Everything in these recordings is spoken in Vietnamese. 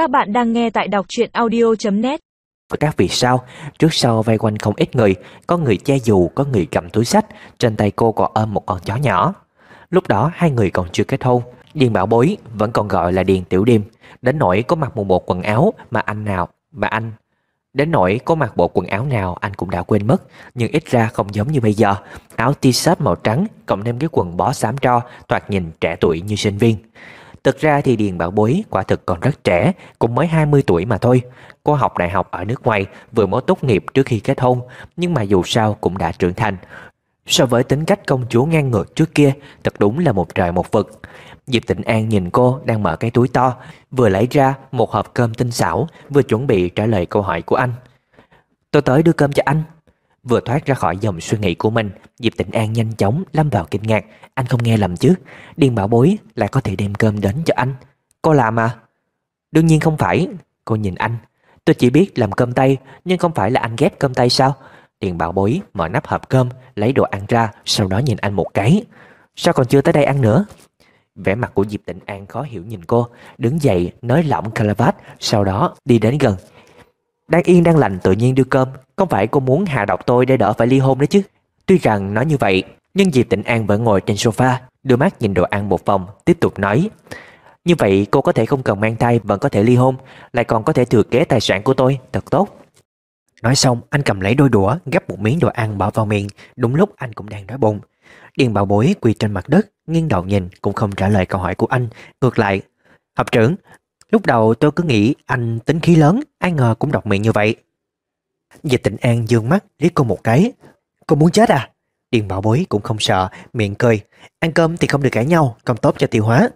Các bạn đang nghe tại đọc truyện audio.net các vì sao Trước sau vây quanh không ít người Có người che dù, có người cầm túi sách Trên tay cô còn ôm một con chó nhỏ. Lúc đó hai người còn chưa kết hôn. Điền Bảo Bối vẫn còn gọi là Điền Tiểu Điềm. Đến nỗi có mặc một bộ quần áo Mà anh nào, mà anh. Đến nỗi có mặc bộ quần áo nào anh cũng đã quên mất. Nhưng ít ra không giống như bây giờ. Áo t-shirt màu trắng Cộng thêm cái quần bó xám tro Toạt nhìn trẻ tuổi như sinh viên. Thực ra thì Điền Bảo Bối quả thực còn rất trẻ, Cũng mới 20 tuổi mà thôi. Cô học đại học ở nước ngoài, Vừa mới tốt nghiệp trước khi kết hôn, Nhưng mà dù sao cũng đã trưởng thành. So với tính cách công chúa ngang ngược trước kia, Thật đúng là một trời một vực. Diệp Tịnh An nhìn cô đang mở cái túi to, Vừa lấy ra một hộp cơm tinh xảo, Vừa chuẩn bị trả lời câu hỏi của anh. Tôi tới đưa cơm cho anh. Vừa thoát ra khỏi dòng suy nghĩ của mình. Diệp Tịnh An nhanh chóng lâm vào kinh ngạc. Anh không nghe lầm chứ? Điền bảo bối lại có thể đem cơm đến cho anh. Cô làm à? Đương nhiên không phải. Cô nhìn anh. Tôi chỉ biết làm cơm tay, Nhưng không phải là anh ghét cơm tay sao? Điền bảo bối mở nắp hộp cơm, Lấy đồ ăn ra, Sau đó nhìn anh một cái. Sao còn chưa tới đây ăn nữa? Vẻ mặt của Diệp Tịnh An khó hiểu nhìn cô, Đứng dậy nói lỏng calavat Sau đó đi đến gần. Đang yên, đang lành, tự nhiên đưa cơm. Không phải cô muốn hạ độc tôi để đỡ phải ly hôn đấy chứ. Tuy rằng nói như vậy, Nhưng Diệp Tịnh An vẫn ngồi trên sofa, Đưa mắt nhìn đồ ăn một vòng, Tiếp tục nói, Như vậy cô có thể không cần mang thai, Vẫn có thể ly hôn, Lại còn có thể thừa kế tài sản của tôi. Thật tốt. Nói xong, anh cầm lấy đôi đũa, Gắp một miếng đồ ăn bỏ vào miệng. Đúng lúc anh cũng đang đói bụng. Điền bảo bối quỳ trên mặt đất, Nghiêng đầu nhìn, cũng không trả lời câu hỏi của anh. Ngược lại, Học trưởng Lúc đầu tôi cứ nghĩ anh tính khí lớn, Ai ngờ cũng độc miệng như vậy. Diệp Tịnh An dương mắt liếc cô một cái. Cô muốn chết à? Điền bảo bối cũng không sợ, Miệng cười. Ăn cơm thì không được cãi nhau, Không tốt cho tiêu hóa.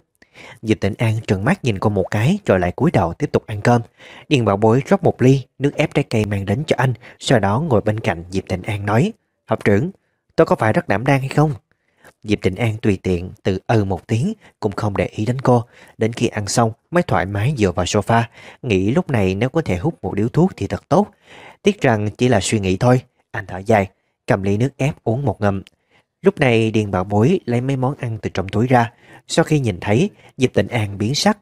Diệp Tịnh An trừng mắt nhìn cô một cái, Rồi lại cúi đầu tiếp tục ăn cơm. Điền bảo bối rót một ly Nước ép trái cây mang đến cho anh, Sau đó ngồi bên cạnh Diệp Tịnh An nói, Học trưởng, Tôi có phải rất đảm đang hay không? Diệp Tịnh An tùy tiện tự ừ một tiếng, Cũng không để ý đến cô. Đến khi ăn xong, mới thoải mái dựa vào sofa. Nghĩ lúc này nếu có thể hút một điếu thuốc thì thật tốt. Tiếc rằng chỉ là suy nghĩ thôi. Anh thở dài, Cầm ly nước ép uống một ngầm. Lúc này Điền Bảo Bối lấy mấy món ăn từ trong túi ra. Sau khi nhìn thấy, Diệp Tịnh An biến sắc,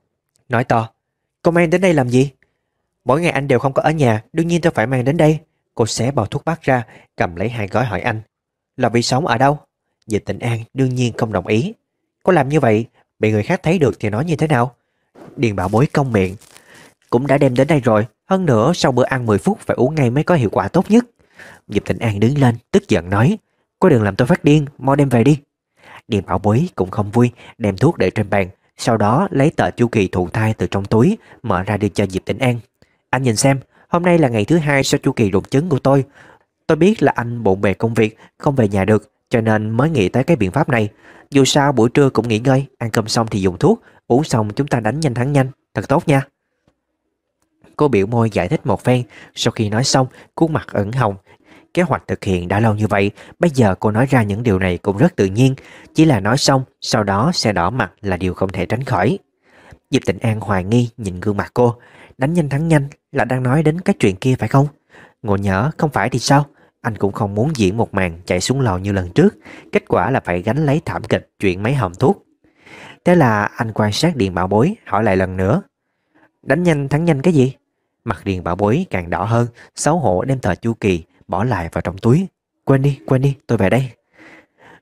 Nói to, Cô mang đến đây làm gì? Mỗi ngày anh đều không có ở nhà, Đương nhiên tôi phải mang đến đây. Cô xé bao thuốc bắc ra, Cầm lấy hai gói hỏi anh, Là bị sống ở đâu? Diệp Tịnh An, đương nhiên không đồng ý. Có làm như vậy, Bị người khác thấy được thì nói như thế nào? Điền Bảo Bối công miệng. Cũng đã đem đến đây rồi, Hơn nữa sau bữa ăn 10 phút phải uống ngay mới có hiệu quả tốt nhất. Diệp Tịnh An đứng lên, tức giận nói, có đừng làm tôi phát điên, Mau đem về đi. Điền Bảo Bối cũng không vui, Đem thuốc để trên bàn, Sau đó lấy tờ chu kỳ thụ thai từ trong túi, Mở ra đưa cho Diệp Tịnh An. Anh nhìn xem, Hôm nay là ngày thứ hai sau chu kỳ rụng trứng của tôi. Tôi biết là anh bộn bề công việc, Không về nhà được. Cho nên mới nghĩ tới cái biện pháp này. Dù sao buổi trưa cũng nghỉ ngơi, Ăn cơm xong thì dùng thuốc, Uống xong chúng ta đánh nhanh thắng nhanh. Thật tốt nha. Cô biểu môi giải thích một phen, Sau khi nói xong, khuôn mặt ửng hồng. Kế hoạch thực hiện đã lâu như vậy, Bây giờ cô nói ra những điều này cũng rất tự nhiên. Chỉ là nói xong, Sau đó sẽ đỏ mặt là điều không thể tránh khỏi. Diệp Tịnh An hoài nghi nhìn gương mặt cô. Đánh nhanh thắng nhanh là đang nói đến cái chuyện kia phải không? Ngộ nhỡ không phải thì sao? Anh cũng không muốn diễn một màn chạy xuống lò như lần trước. Kết quả là phải gánh lấy thảm kịch, chuyện mấy hòm thuốc. Thế là anh quan sát Điền Bảo Bối, hỏi lại lần nữa. Đánh nhanh, thắng nhanh cái gì? Mặt Điền Bảo Bối càng đỏ hơn, Xấu hổ đem tờ chu kỳ Bỏ lại vào trong túi. Quên đi quên đi, tôi về đây.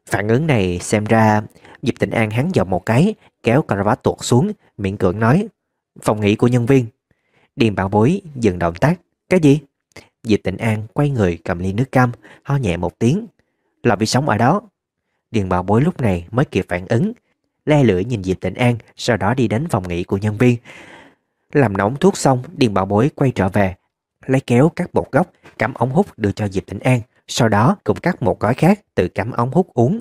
Phản ứng này xem ra, Diệp Tịnh An hắn giọng một cái, Kéo caravat tuột xuống, Miệng cưỡng nói, Phòng nghỉ của nhân viên. Điền Bảo Bối dừng động tác, Cái gì? Diệp Tịnh An quay người cầm ly nước cam Ho nhẹ một tiếng. Là vì sống ở đó. Điền Bảo Bối lúc này mới kịp phản ứng Le lưỡi nhìn Diệp Tịnh An Sau đó đi đến phòng nghỉ của nhân viên. Làm nóng thuốc xong Điền Bảo Bối quay trở về Lấy kéo cắt bột gốc, Cắm ống hút đưa cho Diệp Tịnh An Sau đó cũng cắt một gói khác Tự cắm ống hút uống.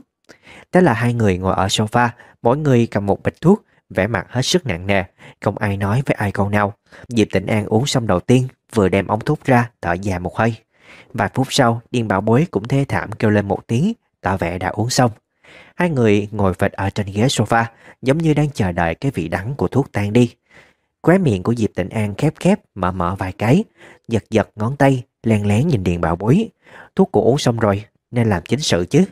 Thế là hai người ngồi ở sofa Mỗi người cầm một bịch thuốc vẻ mặt hết sức nặng nề Không ai nói với ai câu nào. Diệp Tịnh An uống xong đầu tiên Vừa đem ống thuốc ra thở dài một hơi. Vài phút sau Điên Bảo Bối cũng thê thảm kêu lên một tiếng Tỏ vẻ đã uống xong. Hai người ngồi phịch ở trên ghế sofa Giống như đang chờ đợi cái vị đắng của thuốc tan đi. Khóe miệng của Diệp Tịnh An khép khép Mở mở vài cái Giật giật ngón tay Len lén nhìn Điền Bảo Bối. Thuốc cô uống xong rồi Nên làm chính sự chứ.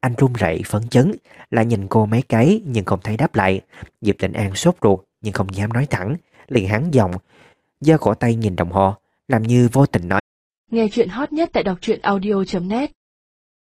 Anh run rẩy phấn chấn Lại nhìn cô mấy cái Nhưng không thấy đáp lại. Diệp Tịnh An sốt ruột Nhưng không dám nói thẳng liền hắn giọng, giơ cổ tay nhìn đồng hồ, làm như vô tình nói. Nghe chuyện hot nhất tại đọc truyện audio.net